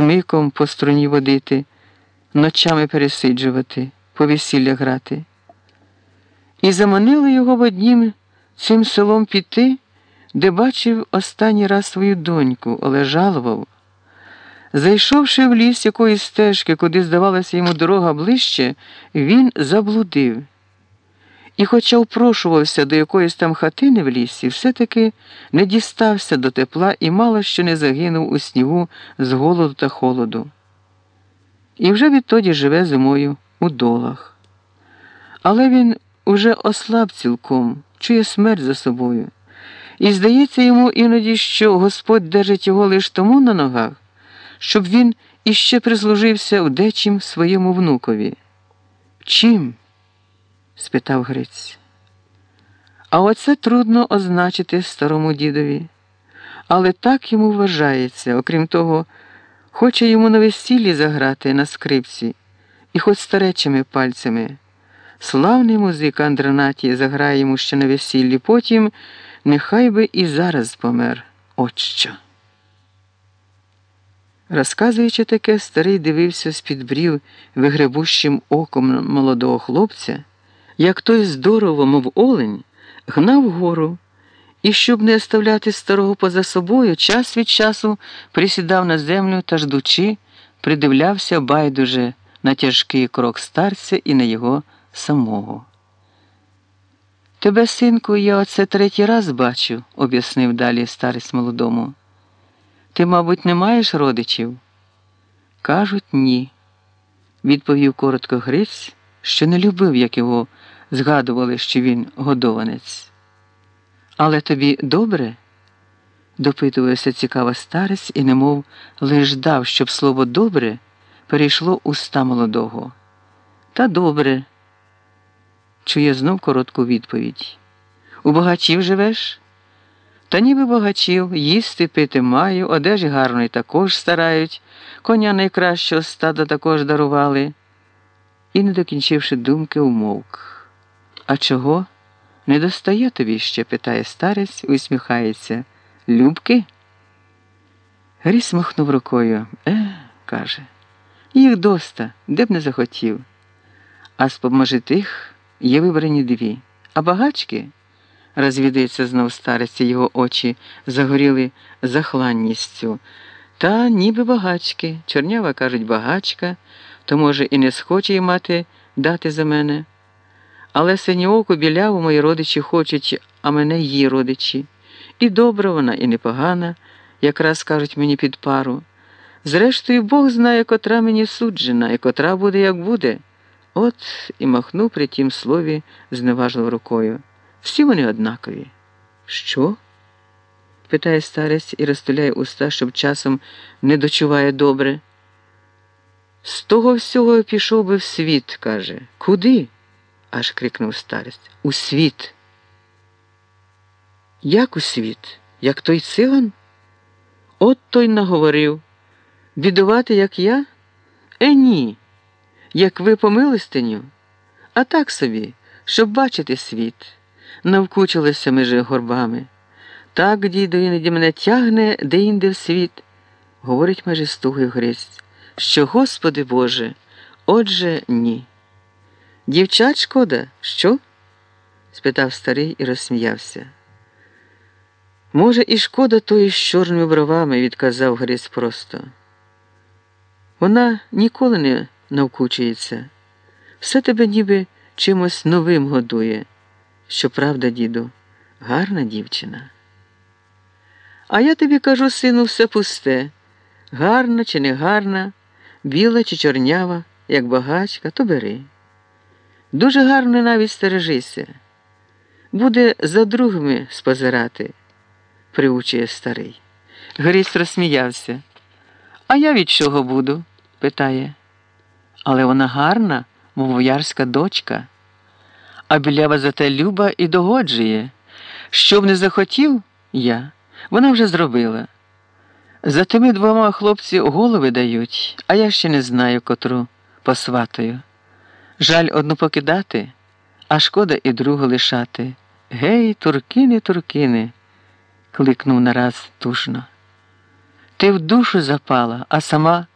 смиком по струні водити, ночами пересиджувати, по весілля грати. І заманили його в однім цим селом піти, де бачив останній раз свою доньку, але жалував. Зайшовши в ліс якоїсь стежки, куди здавалася йому дорога ближче, він заблудив. І, хоча впрошувався до якоїсь там хатини в лісі, все-таки не дістався до тепла і мало що не загинув у снігу з голоду та холоду. І вже відтоді живе зимою у долах. Але він уже ослаб цілком, чує смерть за собою. І здається йому іноді, що Господь держить його лише тому на ногах, щоб він іще прислужився в дечим своєму внукові. Чим? Спитав Гриць. А оце трудно означити старому дідові. Але так йому вважається, окрім того, хоче йому на весіллі заграти на скрипці і хоч старечими пальцями. Славний музик Андронатій заграє йому ще на весіллі, потім нехай би і зараз помер. От що. Розказуючи таке, старий дивився з-під брів вигребущим оком молодого хлопця, як той здорово, мов олень, гнав вгору і, щоб не оставляти старого поза собою, час від часу присідав на землю та ждучи, придивлявся байдуже на тяжкий крок старця і на його самого. Тебе, синку, я оце третій раз бачу, об'яснив далі старець молодому. Ти, мабуть, не маєш родичів? Кажуть, ні, відповів коротко Гриць, що не любив, як його згадували, що він годованець. Але тобі добре? допитувався цікаво старець і немов лиш ждав, щоб слово добре перейшло уста молодого. Та добре, чує знов коротку відповідь. У богачів живеш? Та ніби богачів, їсти пити маю, одежі гарної також старають, коня найкращого стада також дарували. І, не докінчивши думки, умовк. А чого? Не достає тобі ще? питає старець, усміхається. Любки? Гріс махнув рукою. Е, каже, їх доста, де б не захотів. А з поможитих є вибрані дві. А багачки? розвідається знов старець, його очі загоріли захланністю. Та ніби багачки. Чорнява кажуть, багачка, то, може, і не схоче й мати дати за мене. Але синьооку біляву мої родичі хочуть, а мене її родичі. І добра вона, і непогана, якраз кажуть мені під пару. Зрештою, Бог знає, котра мені суджена, і котра буде, як буде. От і махнув при тім слові зневажливо рукою. Всі вони однакові. Що? питає старець і розтуляє уста, щоб часом не дочуває добре. З того всього пішов би в світ, каже. Куди? аж крикнув старець. У світ. Як у світ? Як той циган? От той наговорив. Бідувати, як я? Е, ні. Як ви по милостиню? А так собі, щоб бачити світ навкучилися між горбами. Так, дідо, іноді мене тягне де-інде в світ, говорить майже стугий Грець, що, Господи Боже, отже ні. Дівчат шкода, що? спитав старий і розсміявся. Може, і шкода тої з чорними бровами, відказав Грець просто. Вона ніколи не навкучується, все тебе ніби чимось новим годує. Щоправда, діду, гарна дівчина. А я тобі кажу, сину, все пусте. Гарна чи не гарна, біла чи чорнява, як багачка, то бери. Дуже гарно навіть стережися. Буде за другими спозирати, приучує старий. Гріць розсміявся. А я від чого буду? питає. Але вона гарна, мов воярська дочка а білява зате люба і догоджує. Що б не захотів я, вона вже зробила. За тими двома хлопці голови дають, а я ще не знаю котру посватою. Жаль одну покидати, а шкода і другу лишати. Гей, туркини, туркини, кликнув нараз тужно. Ти в душу запала, а сама